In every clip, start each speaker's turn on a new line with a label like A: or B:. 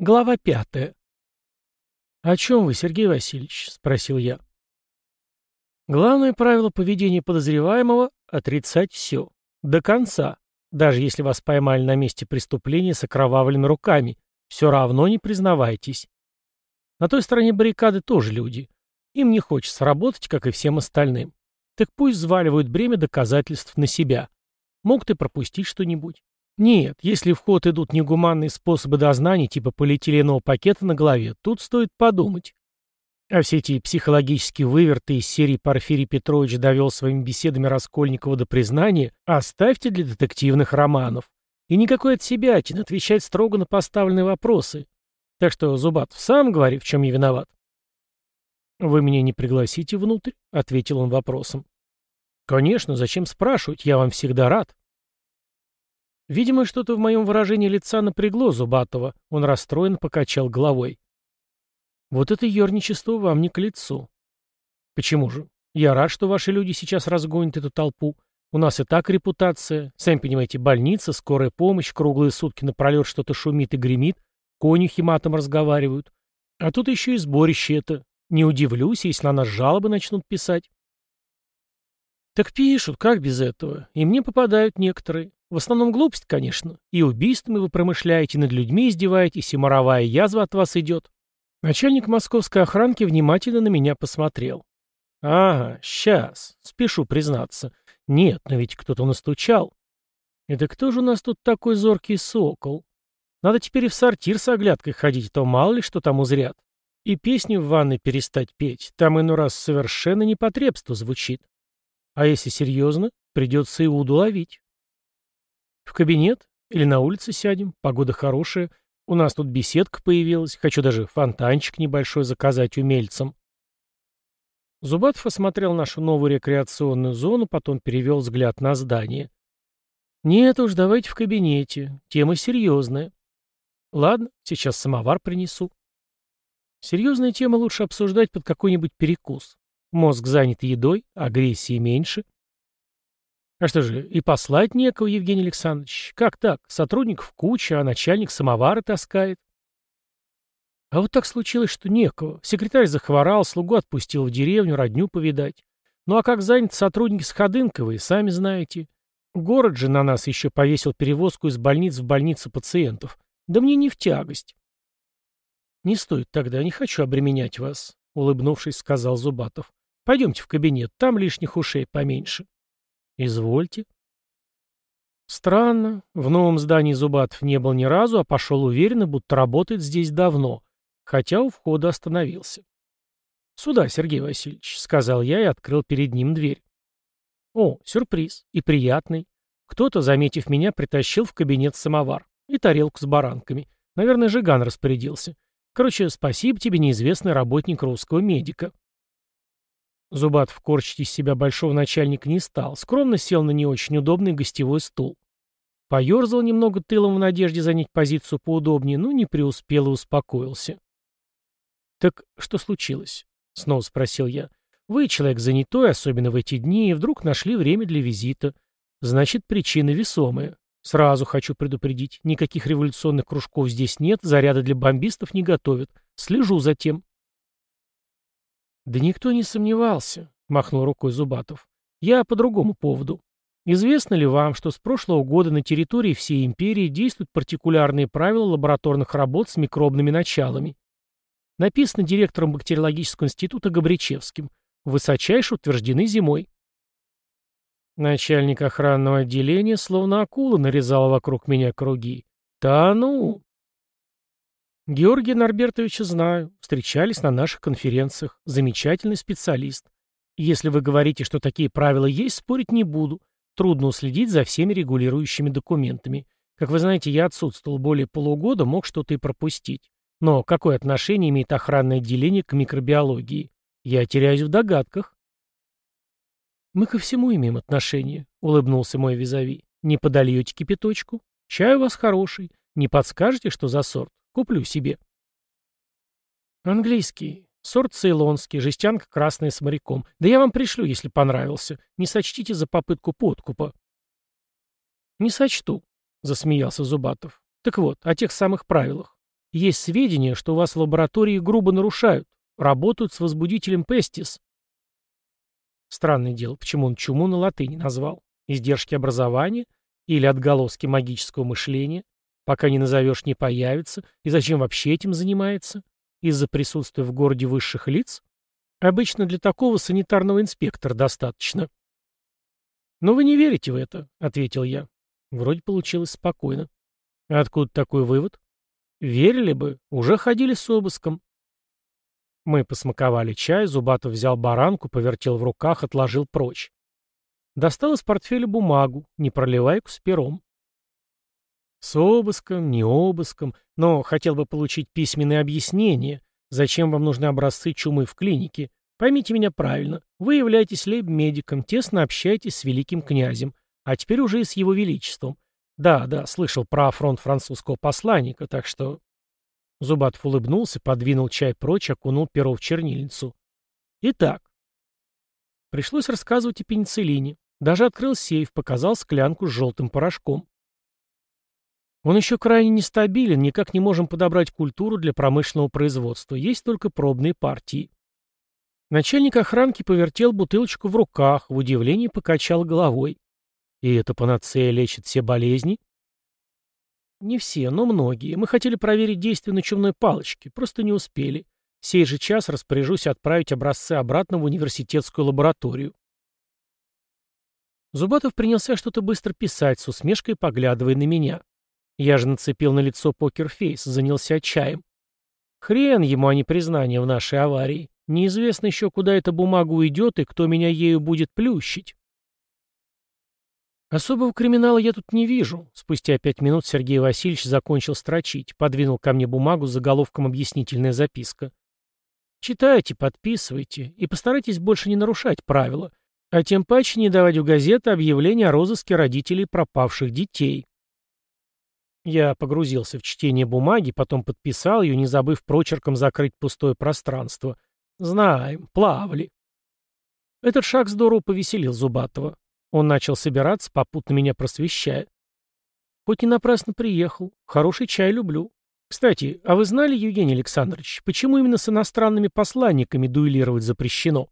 A: Глава пятая. «О чем вы, Сергей Васильевич?» — спросил я. Главное правило поведения подозреваемого — отрицать все. До конца. Даже если вас поймали на месте преступления с окровавленными руками, все равно не признавайтесь. На той стороне баррикады тоже люди. Им не хочется работать, как и всем остальным. Так пусть взваливают бремя доказательств на себя. Могут и пропустить что-нибудь. Нет, если в ход идут негуманные способы дознания типа полиэтиленового пакета на голове, тут стоит подумать. А все эти психологические выверты из серии Порфирий Петрович довел своими беседами Раскольникова до признания, оставьте для детективных романов. И никакой от себя, отвечать строго на поставленные вопросы. Так что, Зубатов, сам говори, в чем я виноват. «Вы меня не пригласите внутрь?» — ответил он вопросом. «Конечно, зачем спрашивать? Я вам всегда рад». Видимо, что-то в моем выражении лица напрягло Зубатова. Он расстроенно покачал головой. Вот это ерничество вам не к лицу. Почему же? Я рад, что ваши люди сейчас разгонят эту толпу. У нас и так репутация. Сами понимаете, больница, скорая помощь, круглые сутки напролет что-то шумит и гремит, конюхи матом разговаривают. А тут еще и сборище это. Не удивлюсь, если на нас жалобы начнут писать. Так пишут, как без этого. И мне попадают некоторые. В основном глупость, конечно. И убийствами вы промышляете, над людьми издеваетесь, и моровая язва от вас идет. Начальник московской охранки внимательно на меня посмотрел. Ага, сейчас. Спешу признаться. Нет, но ведь кто-то настучал. Это кто же у нас тут такой зоркий сокол? Надо теперь и в сортир с оглядкой ходить, а то мало ли что там узрят. И песню в ванной перестать петь. Там иной раз совершенно непотребство звучит. А если серьезно, придется Иуду ловить. В кабинет? Или на улице сядем? Погода хорошая. У нас тут беседка появилась. Хочу даже фонтанчик небольшой заказать умельцам. Зубатов осмотрел нашу новую рекреационную зону, потом перевел взгляд на здание. «Нет уж, давайте в кабинете. Тема серьезная». «Ладно, сейчас самовар принесу». Серьезные темы лучше обсуждать под какой-нибудь перекус. Мозг занят едой, агрессии меньше. А что же, и послать некого, Евгений Александрович? Как так? Сотрудников куча, а начальник самовары таскает. А вот так случилось, что некого. Секретарь захворал, слугу отпустил в деревню, родню повидать. Ну а как занят сотрудники с Ходынковой, сами знаете. Город же на нас еще повесил перевозку из больниц в больницу пациентов. Да мне не в тягость. Не стоит тогда, не хочу обременять вас, улыбнувшись, сказал Зубатов. Пойдемте в кабинет, там лишних ушей поменьше. «Извольте». Странно. В новом здании Зубатов не был ни разу, а пошел уверенно, будто работает здесь давно, хотя у входа остановился. «Сюда, Сергей Васильевич», — сказал я и открыл перед ним дверь. О, сюрприз. И приятный. Кто-то, заметив меня, притащил в кабинет самовар и тарелку с баранками. Наверное, Жиган распорядился. Короче, спасибо тебе, неизвестный работник русского медика. Зубатов корчить из себя большого начальника не стал, скромно сел на не очень удобный гостевой стул. Поерзал немного тылом в надежде занять позицию поудобнее, но не преуспел и успокоился. «Так что случилось?» — снова спросил я. «Вы человек занятой, особенно в эти дни, и вдруг нашли время для визита. Значит, причина весомая. Сразу хочу предупредить, никаких революционных кружков здесь нет, заряда для бомбистов не готовят. Слежу за тем». «Да никто не сомневался», — махнул рукой Зубатов. «Я по другому поводу. Известно ли вам, что с прошлого года на территории всей империи действуют партикулярные правила лабораторных работ с микробными началами? Написано директором бактериологического института Габричевским. Высочайше утверждены зимой». Начальник охранного отделения словно акула нарезал вокруг меня круги. «Да ну!» Георгия Норбертовича знаю, встречались на наших конференциях. Замечательный специалист. Если вы говорите, что такие правила есть, спорить не буду. Трудно уследить за всеми регулирующими документами. Как вы знаете, я отсутствовал более полугода, мог что-то и пропустить. Но какое отношение имеет охранное отделение к микробиологии? Я теряюсь в догадках. Мы ко всему имеем отношение, улыбнулся мой визави. Не подольете кипяточку? Чай у вас хороший. Не подскажете, что за сорт? Куплю себе. Английский. Сорт цейлонский, жестянка красная с моряком. Да я вам пришлю, если понравился. Не сочтите за попытку подкупа. Не сочту, засмеялся Зубатов. Так вот, о тех самых правилах. Есть сведения, что у вас в лаборатории грубо нарушают, работают с возбудителем пестис. Странное дело, почему он чуму на латыни назвал? Издержки образования? Или отголоски магического мышления? Пока не назовешь, не появится. И зачем вообще этим занимается? Из-за присутствия в городе высших лиц? Обычно для такого санитарного инспектора достаточно. «Но вы не верите в это», — ответил я. Вроде получилось спокойно. Откуда такой вывод? Верили бы, уже ходили с обыском. Мы посмаковали чай, Зубатов взял баранку, повертел в руках, отложил прочь. Достал из портфеля бумагу, не проливайку с пером. С обыском, не обыском, но хотел бы получить письменное объяснение, зачем вам нужны образцы чумы в клинике. Поймите меня правильно, вы являетесь лейб-медиком, тесно общаетесь с великим князем, а теперь уже и с его величеством. Да, да, слышал про фронт французского посланника, так что... Зубатов улыбнулся, подвинул чай прочь, окунул перо в чернильницу. Итак. Пришлось рассказывать о пенициллине. Даже открыл сейф, показал склянку с желтым порошком. Он еще крайне нестабилен, никак не можем подобрать культуру для промышленного производства, есть только пробные партии. Начальник охранки повертел бутылочку в руках, в удивлении покачал головой. И эта панацея лечит все болезни? Не все, но многие. Мы хотели проверить действие на чумной палочке, просто не успели. Сей же час распоряжусь отправить образцы обратно в университетскую лабораторию. Зубатов принялся что-то быстро писать, с усмешкой поглядывая на меня. Я же нацепил на лицо покерфейс, занялся чаем. Хрен ему, а не признание в нашей аварии. Неизвестно еще, куда эта бумага уйдет и кто меня ею будет плющить. Особого криминала я тут не вижу. Спустя пять минут Сергей Васильевич закончил строчить, подвинул ко мне бумагу с заголовком «Объяснительная записка». Читайте, подписывайте и постарайтесь больше не нарушать правила, а тем паче не давать в газеты объявления о розыске родителей пропавших детей. Я погрузился в чтение бумаги, потом подписал ее, не забыв прочерком закрыть пустое пространство. Знаем, плавали. Этот шаг здорово повеселил Зубатова. Он начал собираться, попутно меня просвещая. Хоть и напрасно приехал. Хороший чай люблю. Кстати, а вы знали, Евгений Александрович, почему именно с иностранными посланниками дуэлировать запрещено?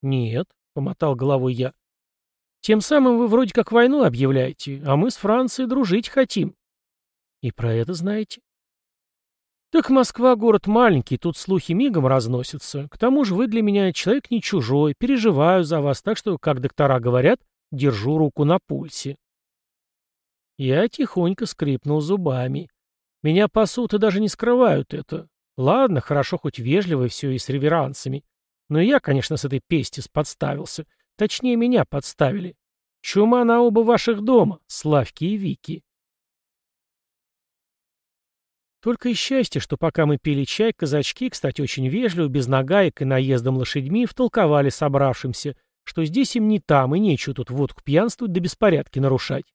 A: Нет, помотал головой я. Тем самым вы вроде как войну объявляете, а мы с Францией дружить хотим. И про это знаете? Так Москва город маленький, тут слухи мигом разносятся. К тому же вы для меня человек не чужой, переживаю за вас, так что, как доктора говорят, держу руку на пульсе. Я тихонько скрипнул зубами. Меня пасут и даже не скрывают это. Ладно, хорошо, хоть вежливо все и с реверансами. Но я, конечно, с этой пестис подставился. Точнее, меня подставили. Чума на оба ваших дома, Славки и Вики. Только и счастье, что пока мы пили чай, казачки, кстати, очень вежливо, без нагаек и наездом лошадьми, втолковали собравшимся, что здесь им не там и нечего тут водку пьянствовать да беспорядки нарушать.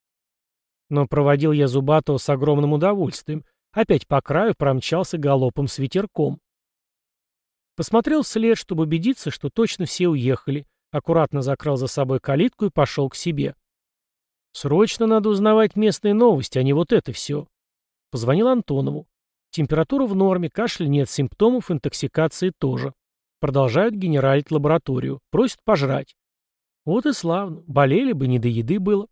A: Но проводил я Зубатого с огромным удовольствием, опять по краю промчался галопом с ветерком. Посмотрел вслед, чтобы убедиться, что точно все уехали, аккуратно закрыл за собой калитку и пошел к себе. Срочно надо узнавать местные новости, а не вот это все. Позвонил Антонову. Температура в норме, кашель нет, симптомов интоксикации тоже. Продолжают генералить лабораторию. Просят пожрать. Вот и славно. Болели бы, не до еды было.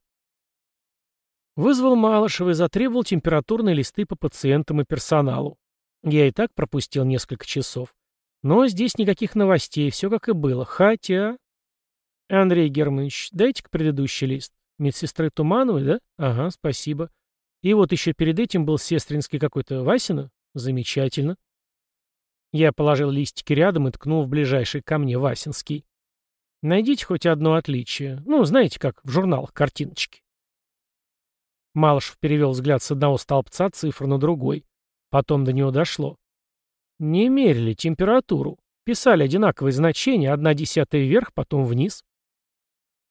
A: Вызвал Малышева и затребовал температурные листы по пациентам и персоналу. Я и так пропустил несколько часов. Но здесь никаких новостей, все как и было. Хотя... Андрей Германович, дайте-ка предыдущий лист. Медсестры Тумановой, да? Ага, спасибо. И вот еще перед этим был сестринский какой-то Васина. Замечательно. Я положил листики рядом и ткнул в ближайший ко мне Васинский. Найдите хоть одно отличие. Ну, знаете, как в журналах картиночки. Малышев перевел взгляд с одного столбца цифр на другой. Потом до него дошло. Не мерили температуру. Писали одинаковые значения, одна десятая вверх, потом вниз.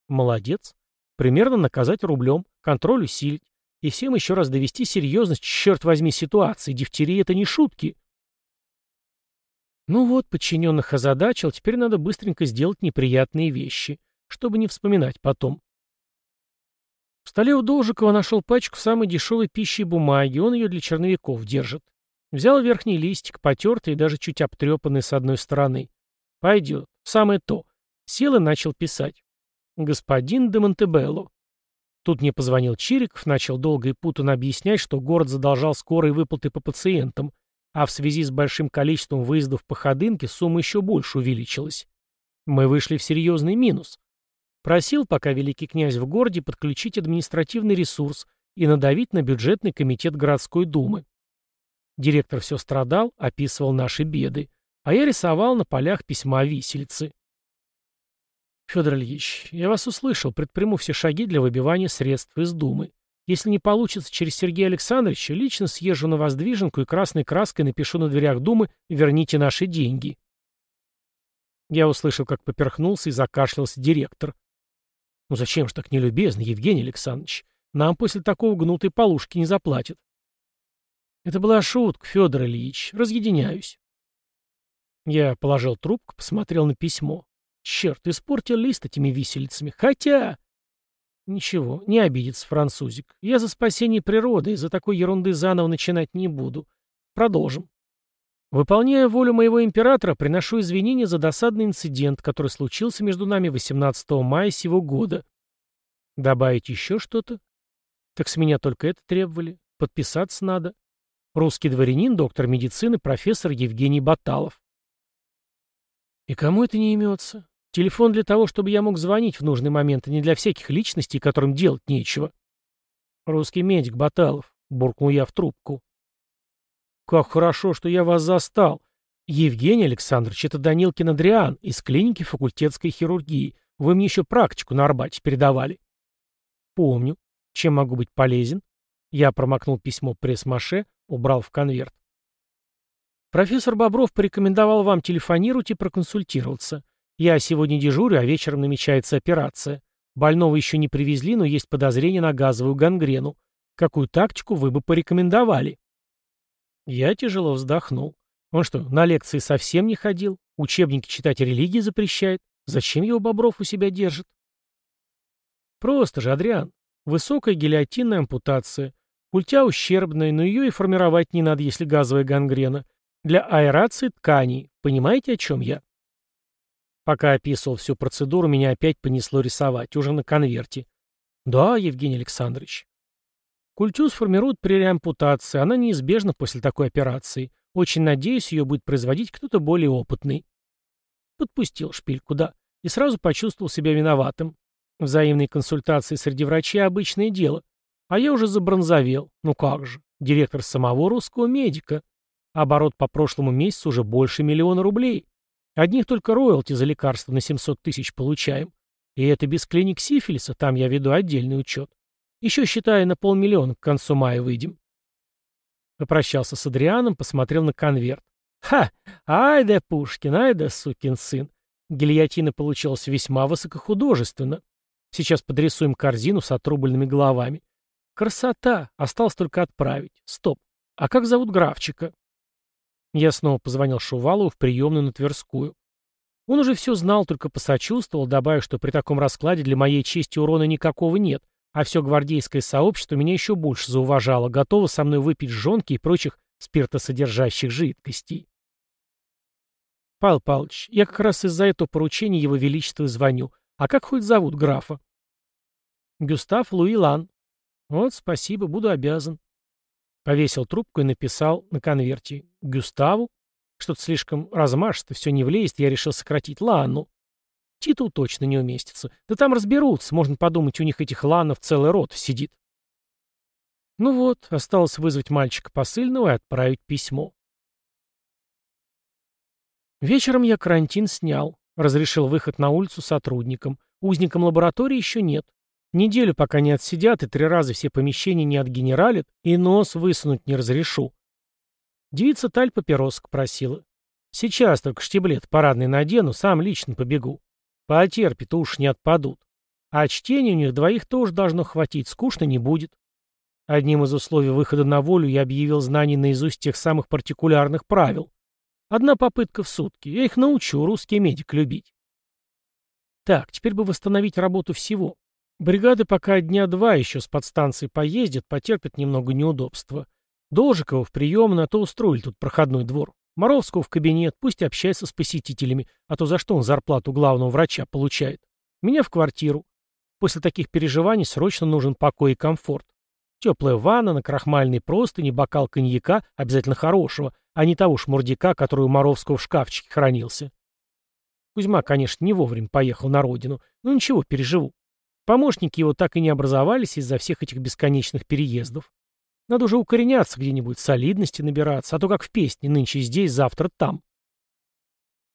A: Молодец. Примерно наказать рублем, контроль усилить. И всем еще раз довести серьезность, черт возьми, ситуации. Дифтерия — это не шутки. Ну вот, подчиненных озадачил, теперь надо быстренько сделать неприятные вещи, чтобы не вспоминать потом. В столе у Должикова нашел пачку самой дешевой пищи и бумаги, он ее для черновиков держит. Взял верхний листик, потертый и даже чуть обтрепанный с одной стороны. Пойдет. Самое то. Сел и начал писать. Господин де Монтебелло. Тут мне позвонил Чириков, начал долго и путанно объяснять, что город задолжал скорые выплаты по пациентам, а в связи с большим количеством выездов по ходынке сумма еще больше увеличилась. Мы вышли в серьезный минус. Просил, пока великий князь в городе, подключить административный ресурс и надавить на бюджетный комитет городской думы. Директор все страдал, описывал наши беды, а я рисовал на полях письма виселицы. Федор Ильич, я вас услышал, предприму все шаги для выбивания средств из Думы. Если не получится через Сергея Александровича, лично съезжу на воздвиженку и красной краской напишу на дверях Думы «Верните наши деньги». Я услышал, как поперхнулся и закашлялся директор. «Ну зачем ж так нелюбезно, Евгений Александрович? Нам после такого гнутой полушки не заплатят». Это была шутка, Федор Ильич. Разъединяюсь. Я положил трубку, посмотрел на письмо. Черт, испортил лист этими виселицами. Хотя... Ничего, не обидится французик. Я за спасение природы, из-за такой ерунды заново начинать не буду. Продолжим. Выполняя волю моего императора, приношу извинения за досадный инцидент, который случился между нами 18 мая сего года. Добавить еще что-то? Так с меня только это требовали. Подписаться надо. Русский дворянин, доктор медицины, профессор Евгений Баталов. И кому это не имется? Телефон для того, чтобы я мог звонить в нужный момент, а не для всяких личностей, которым делать нечего. Русский медик Баталов, буркнул я в трубку. Как хорошо, что я вас застал. Евгений Александрович, это Данилкин Адриан из клиники факультетской хирургии. Вы мне еще практику на Арбате передавали. Помню. Чем могу быть полезен? Я промокнул письмо пресс-маше, убрал в конверт. Профессор Бобров порекомендовал вам телефонировать и проконсультироваться. Я сегодня дежурю, а вечером намечается операция. Больного еще не привезли, но есть подозрение на газовую гангрену. Какую тактику вы бы порекомендовали? Я тяжело вздохнул. Он что, на лекции совсем не ходил? Учебники читать религии запрещает? Зачем его Бобров у себя держит? Просто же, Адриан. Высокая гильотинная ампутация. Культя ущербная, но ее и формировать не надо, если газовая гангрена. Для аэрации тканей. Понимаете, о чем я? Пока описывал всю процедуру, меня опять понесло рисовать, уже на конверте. Да, Евгений Александрович. Культю сформируют при реампутации, она неизбежна после такой операции. Очень надеюсь, ее будет производить кто-то более опытный. Подпустил шпильку, да, и сразу почувствовал себя виноватым. Взаимные консультации среди врачей – обычное дело. А я уже забронзовел. Ну как же, директор самого русского медика. Оборот по прошлому месяцу уже больше миллиона рублей. Одних только роялти за лекарства на 700 тысяч получаем. И это без клиник сифилиса, там я веду отдельный учет. Еще, считая, на полмиллиона к концу мая выйдем. Попрощался с Адрианом, посмотрел на конверт. Ха! Ай да Пушкин, ай да сукин сын. Гильотина получилась весьма высокохудожественно. Сейчас подрисуем корзину с отрубленными головами. Красота! Осталось только отправить. Стоп. А как зовут графчика? Я снова позвонил Шувалову в приемную на Тверскую. Он уже все знал, только посочувствовал, добавив, что при таком раскладе для моей чести урона никакого нет, а все гвардейское сообщество меня еще больше зауважало, готово со мной выпить жонки и прочих спиртосодержащих жидкостей. Павел Павлович, я как раз из-за этого поручения его величеству звоню. А как хоть зовут графа? Гюстав Луи Лан. Вот, спасибо, буду обязан. Повесил трубку и написал на конверте «Гюставу». Что-то слишком размашисто, все не влезет, я решил сократить Ланну. Титул точно не уместится. Да там разберутся, можно подумать, у них этих Ланов целый рот сидит. Ну вот, осталось вызвать мальчика посыльного и отправить письмо. Вечером я карантин снял, разрешил выход на улицу сотрудникам. Узникам лаборатории еще нет. Неделю пока не отсидят и три раза все помещения не отгенералят, и нос высунуть не разрешу. Девица Таль папиросок просила. Сейчас только штиблет парадный надену, сам лично побегу. Потерпит, уж не отпадут. А чтения у них двоих тоже должно хватить, скучно не будет. Одним из условий выхода на волю я объявил знание наизусть тех самых партикулярных правил. Одна попытка в сутки. Я их научу, русский медик, любить. Так, теперь бы восстановить работу всего. Бригады пока дня два еще с подстанции поездят, потерпят немного неудобства. Должикова в приемную, а то устроили тут проходной двор. Моровского в кабинет, пусть общается с посетителями, а то за что он зарплату главного врача получает. Меня в квартиру. После таких переживаний срочно нужен покой и комфорт. Теплая ванна, накрахмальный простыни, бокал коньяка, обязательно хорошего, а не того шмурдяка, который у Моровского в шкафчике хранился. Кузьма, конечно, не вовремя поехал на родину, но ничего, переживу. Помощники его так и не образовались из-за всех этих бесконечных переездов. Надо уже укореняться где-нибудь, солидности набираться, а то как в песне, нынче здесь, завтра там.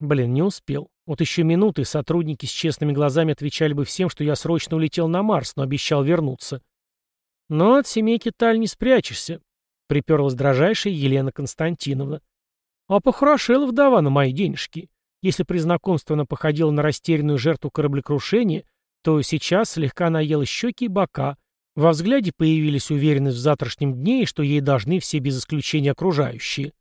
A: Блин, не успел. Вот еще минуты, сотрудники с честными глазами отвечали бы всем, что я срочно улетел на Марс, но обещал вернуться. Но от семейки Таль не спрячешься, — приперлась дрожайшая Елена Константиновна. А похорошела вдова на мои денежки. Если при знакомстве она походила на растерянную жертву кораблекрушения, то сейчас слегка наела щеки и бока. Во взгляде появились уверенность в завтрашнем дне и что ей должны все без исключения окружающие.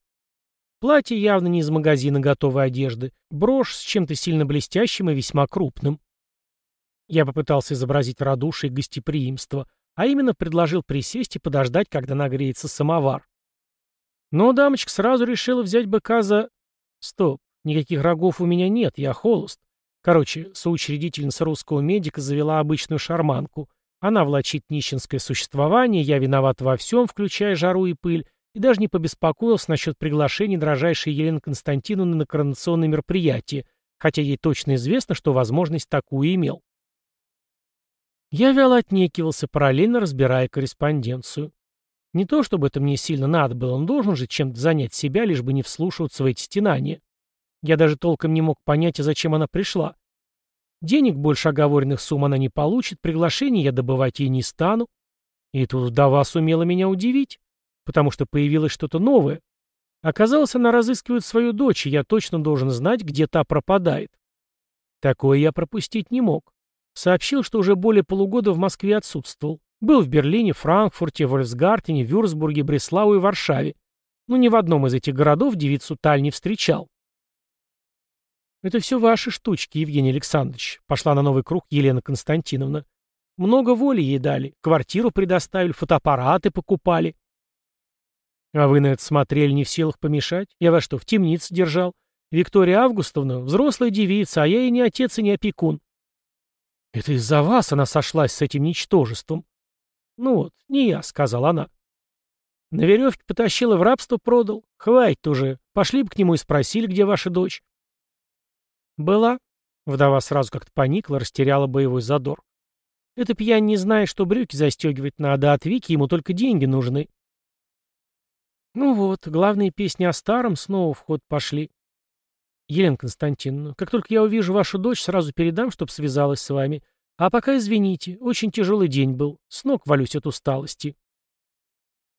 A: Платье явно не из магазина готовой одежды, брошь с чем-то сильно блестящим и весьма крупным. Я попытался изобразить радушие и гостеприимство, а именно предложил присесть и подождать, когда нагреется самовар. Но дамочка сразу решила взять быка за... Стоп, никаких рогов у меня нет, я холост. Короче, соучредительница русского медика завела обычную шарманку. Она влачит нищенское существование, я виноват во всем, включая жару и пыль, и даже не побеспокоился насчет приглашения дрожайшей Елены Константиновны на коронационное мероприятие, хотя ей точно известно, что возможность такую имел. Я вяло отнекивался, параллельно разбирая корреспонденцию. Не то, чтобы это мне сильно надо было, он должен же чем-то занять себя, лишь бы не вслушиваться в эти стенания. Я даже толком не мог понять, зачем она пришла. Денег больше оговоренных сумм она не получит, приглашений я добывать ей не стану. И тут вдова сумела меня удивить, потому что появилось что-то новое. Оказалось, она разыскивает свою дочь, и я точно должен знать, где та пропадает. Такое я пропустить не мог. Сообщил, что уже более полугода в Москве отсутствовал. Был в Берлине, Франкфурте, Вольфсгартене, Вюрцбурге, Бреслау и Варшаве. Но ни в одном из этих городов девицу Таль не встречал. «Это все ваши штучки, Евгений Александрович», — пошла на новый круг Елена Константиновна. «Много воли ей дали, квартиру предоставили, фотоаппараты покупали». «А вы на это смотрели не в силах помешать? Я вас что, в темнице держал? Виктория Августовна — взрослая девица, а я и не отец, и не опекун. «Это из-за вас она сошлась с этим ничтожеством». «Ну вот, не я», — сказала она. «На веревке потащила, в рабство продал. Хватит уже. Пошли бы к нему и спросили, где ваша дочь». «Была». Вдова сразу как-то поникла, растеряла боевой задор. «Эта пьянь не знает, что брюки застегивать надо, а от Вики ему только деньги нужны». Ну вот, главные песни о старом снова в ход пошли. Елена Константиновна, как только я увижу вашу дочь, сразу передам, чтоб связалась с вами. А пока извините, очень тяжелый день был. С ног валюсь от усталости.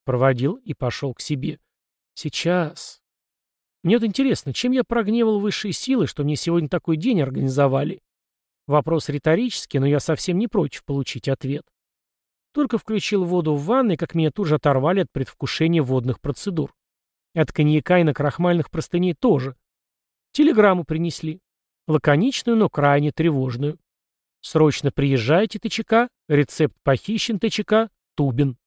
A: Проводил и пошел к себе. Сейчас. Мне вот интересно, чем я прогневал высшие силы, что мне сегодня такой день организовали? Вопрос риторический, но я совсем не против получить ответ. Только включил воду в ванной, как меня тут же оторвали от предвкушения водных процедур. От коньяка и на крахмальных простыней тоже. Телеграмму принесли. Лаконичную, но крайне тревожную. Срочно приезжайте, ТЧК. Рецепт похищен, ТЧК. Тубин.